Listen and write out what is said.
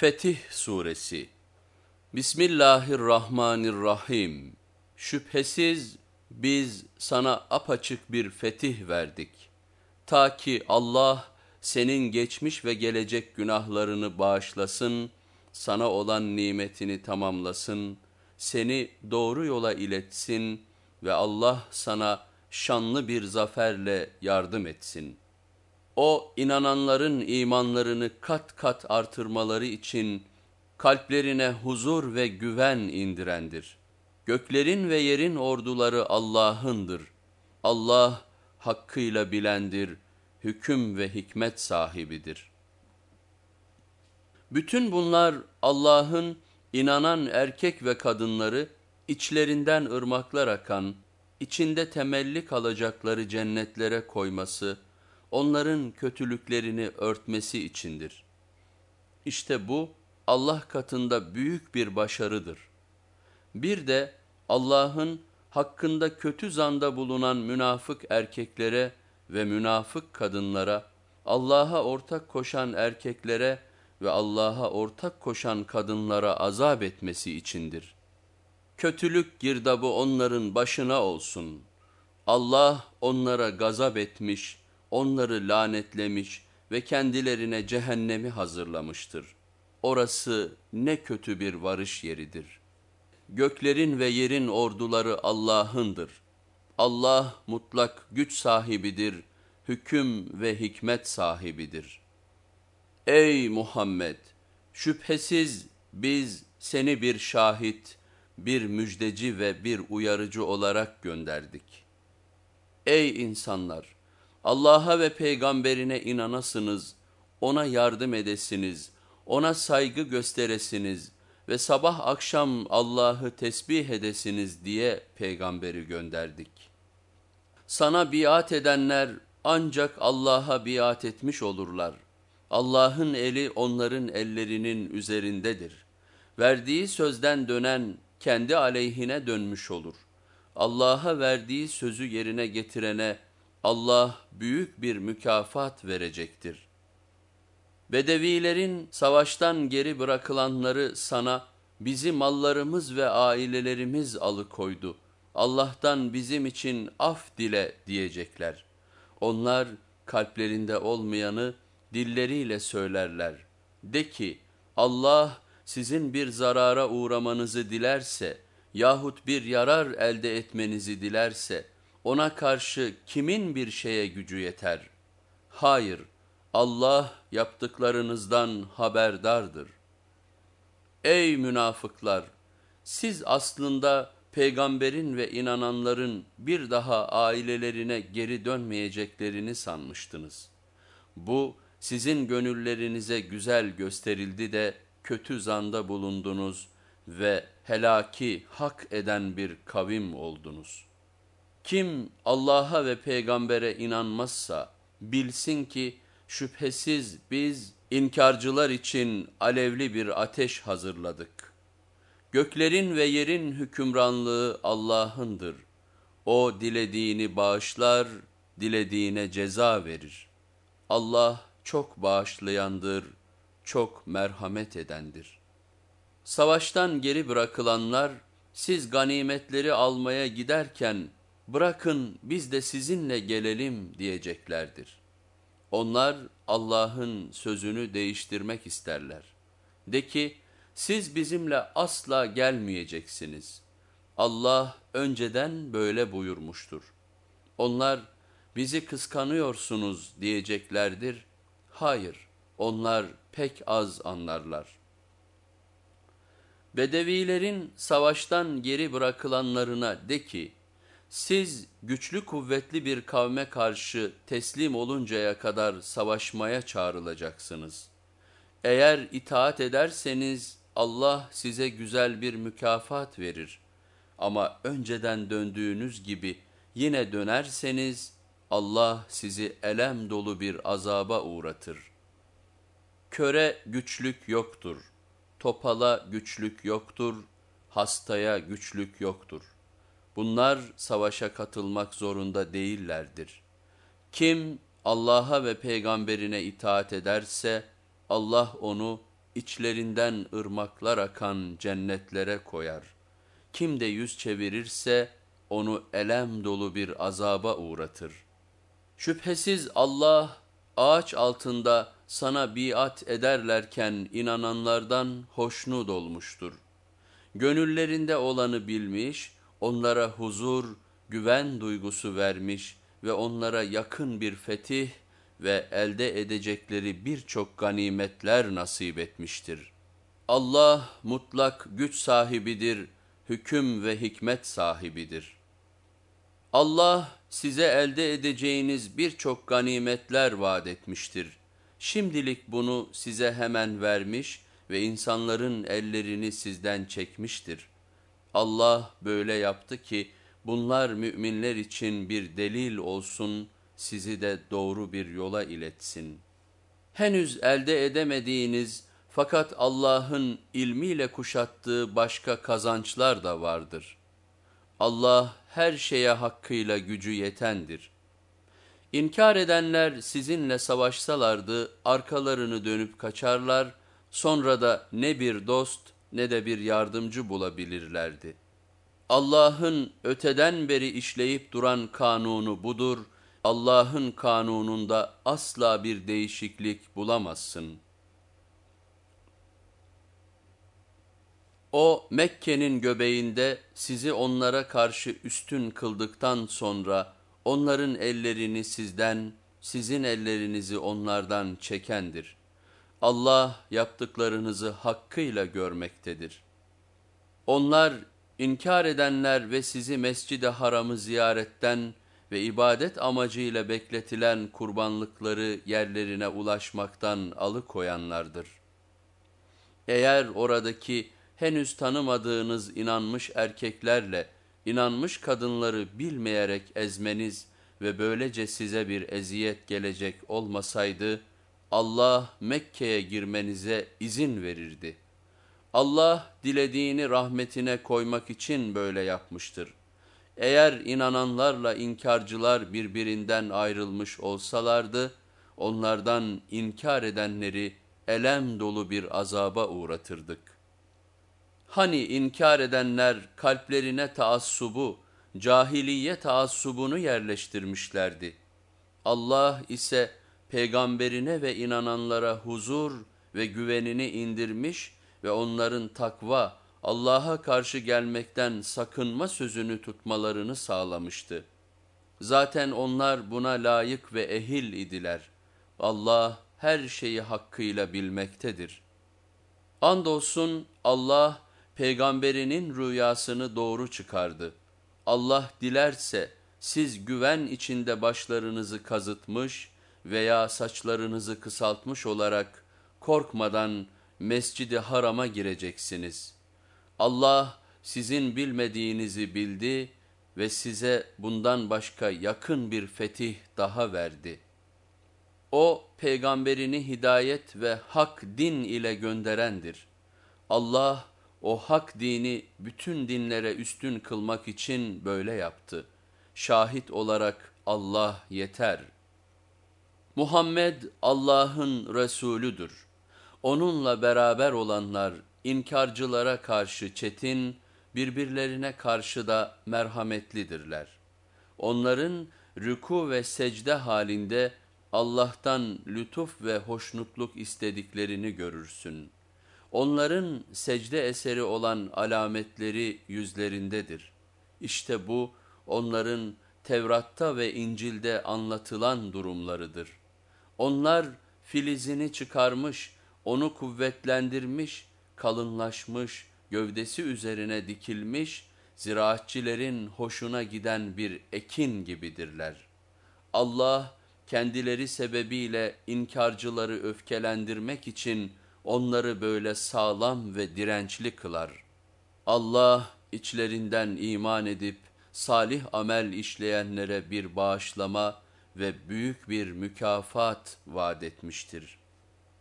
Fetih Suresi Bismillahirrahmanirrahim Şüphesiz biz sana apaçık bir fetih verdik. Ta ki Allah senin geçmiş ve gelecek günahlarını bağışlasın, sana olan nimetini tamamlasın, seni doğru yola iletsin ve Allah sana şanlı bir zaferle yardım etsin.'' O inananların imanlarını kat kat artırmaları için kalplerine huzur ve güven indirendir. Göklerin ve yerin orduları Allah'ındır. Allah hakkıyla bilendir, hüküm ve hikmet sahibidir. Bütün bunlar Allah'ın inanan erkek ve kadınları içlerinden ırmaklar akan, içinde temelli kalacakları cennetlere koyması, onların kötülüklerini örtmesi içindir. İşte bu Allah katında büyük bir başarıdır. Bir de Allah'ın hakkında kötü zanda bulunan münafık erkeklere ve münafık kadınlara, Allah'a ortak koşan erkeklere ve Allah'a ortak koşan kadınlara azap etmesi içindir. Kötülük girdabı onların başına olsun. Allah onlara gazap etmiş, onları lanetlemiş ve kendilerine cehennemi hazırlamıştır. Orası ne kötü bir varış yeridir. Göklerin ve yerin orduları Allah'ındır. Allah mutlak güç sahibidir, hüküm ve hikmet sahibidir. Ey Muhammed! Şüphesiz biz seni bir şahit, bir müjdeci ve bir uyarıcı olarak gönderdik. Ey insanlar! Allah'a ve peygamberine inanasınız, ona yardım edesiniz, ona saygı gösteresiniz ve sabah akşam Allah'ı tesbih edesiniz diye peygamberi gönderdik. Sana biat edenler ancak Allah'a biat etmiş olurlar. Allah'ın eli onların ellerinin üzerindedir. Verdiği sözden dönen kendi aleyhine dönmüş olur. Allah'a verdiği sözü yerine getirene, Allah büyük bir mükafat verecektir. Bedevilerin savaştan geri bırakılanları sana bizi mallarımız ve ailelerimiz alıkoydu. Allah'tan bizim için af dile diyecekler. Onlar kalplerinde olmayanı dilleriyle söylerler. De ki Allah sizin bir zarara uğramanızı dilerse yahut bir yarar elde etmenizi dilerse ona karşı kimin bir şeye gücü yeter? Hayır, Allah yaptıklarınızdan haberdardır. Ey münafıklar! Siz aslında peygamberin ve inananların bir daha ailelerine geri dönmeyeceklerini sanmıştınız. Bu sizin gönüllerinize güzel gösterildi de kötü zanda bulundunuz ve helaki hak eden bir kavim oldunuz.'' Kim Allah'a ve peygambere inanmazsa bilsin ki şüphesiz biz inkarcılar için alevli bir ateş hazırladık. Göklerin ve yerin hükümranlığı Allah'ındır. O dilediğini bağışlar, dilediğine ceza verir. Allah çok bağışlayandır, çok merhamet edendir. Savaştan geri bırakılanlar siz ganimetleri almaya giderken bırakın biz de sizinle gelelim diyeceklerdir. Onlar Allah'ın sözünü değiştirmek isterler. De ki siz bizimle asla gelmeyeceksiniz. Allah önceden böyle buyurmuştur. Onlar bizi kıskanıyorsunuz diyeceklerdir. Hayır onlar pek az anlarlar. Bedevilerin savaştan geri bırakılanlarına de ki, siz güçlü kuvvetli bir kavme karşı teslim oluncaya kadar savaşmaya çağrılacaksınız. Eğer itaat ederseniz Allah size güzel bir mükafat verir. Ama önceden döndüğünüz gibi yine dönerseniz Allah sizi elem dolu bir azaba uğratır. Köre güçlük yoktur, topala güçlük yoktur, hastaya güçlük yoktur.'' Bunlar savaşa katılmak zorunda değillerdir. Kim Allah'a ve peygamberine itaat ederse Allah onu içlerinden ırmaklar akan cennetlere koyar. Kim de yüz çevirirse onu elem dolu bir azaba uğratır. Şüphesiz Allah ağaç altında sana biat ederlerken inananlardan hoşnut olmuştur. Gönüllerinde olanı bilmiş, onlara huzur, güven duygusu vermiş ve onlara yakın bir fetih ve elde edecekleri birçok ganimetler nasip etmiştir. Allah mutlak güç sahibidir, hüküm ve hikmet sahibidir. Allah size elde edeceğiniz birçok ganimetler vaat etmiştir. Şimdilik bunu size hemen vermiş ve insanların ellerini sizden çekmiştir. Allah böyle yaptı ki bunlar müminler için bir delil olsun, sizi de doğru bir yola iletsin. Henüz elde edemediğiniz fakat Allah'ın ilmiyle kuşattığı başka kazançlar da vardır. Allah her şeye hakkıyla gücü yetendir. İnkar edenler sizinle savaşsalardı arkalarını dönüp kaçarlar, sonra da ne bir dost ne de bir yardımcı bulabilirlerdi. Allah'ın öteden beri işleyip duran kanunu budur, Allah'ın kanununda asla bir değişiklik bulamazsın. O Mekke'nin göbeğinde sizi onlara karşı üstün kıldıktan sonra onların ellerini sizden, sizin ellerinizi onlardan çekendir. Allah yaptıklarınızı hakkıyla görmektedir. Onlar inkar edenler ve sizi mescid-i haramı ziyaretten ve ibadet amacıyla bekletilen kurbanlıkları yerlerine ulaşmaktan alıkoyanlardır. Eğer oradaki henüz tanımadığınız inanmış erkeklerle inanmış kadınları bilmeyerek ezmeniz ve böylece size bir eziyet gelecek olmasaydı, Allah Mekke'ye girmenize izin verirdi. Allah dilediğini rahmetine koymak için böyle yapmıştır. Eğer inananlarla inkarcılar birbirinden ayrılmış olsalardı, onlardan inkar edenleri elem dolu bir azaba uğratırdık. Hani inkar edenler kalplerine taassubu, cahiliye taassubunu yerleştirmişlerdi. Allah ise peygamberine ve inananlara huzur ve güvenini indirmiş ve onların takva, Allah'a karşı gelmekten sakınma sözünü tutmalarını sağlamıştı. Zaten onlar buna layık ve ehil idiler. Allah her şeyi hakkıyla bilmektedir. Andolsun Allah peygamberinin rüyasını doğru çıkardı. Allah dilerse siz güven içinde başlarınızı kazıtmış veya saçlarınızı kısaltmış olarak korkmadan mescidi harama gireceksiniz.'' Allah sizin bilmediğinizi bildi ve size bundan başka yakın bir fetih daha verdi. O peygamberini hidayet ve hak din ile gönderendir. Allah o hak dini bütün dinlere üstün kılmak için böyle yaptı. Şahit olarak Allah yeter. Muhammed Allah'ın Resulüdür. Onunla beraber olanlar İnkarcılara karşı çetin, birbirlerine karşı da merhametlidirler. Onların rüku ve secde halinde Allah'tan lütuf ve hoşnutluk istediklerini görürsün. Onların secde eseri olan alametleri yüzlerindedir. İşte bu onların Tevrat'ta ve İncil'de anlatılan durumlarıdır. Onlar filizini çıkarmış, onu kuvvetlendirmiş kalınlaşmış, gövdesi üzerine dikilmiş, ziraatçilerin hoşuna giden bir ekin gibidirler. Allah kendileri sebebiyle inkarcıları öfkelendirmek için onları böyle sağlam ve dirençli kılar. Allah içlerinden iman edip salih amel işleyenlere bir bağışlama ve büyük bir mükafat vaat etmiştir.''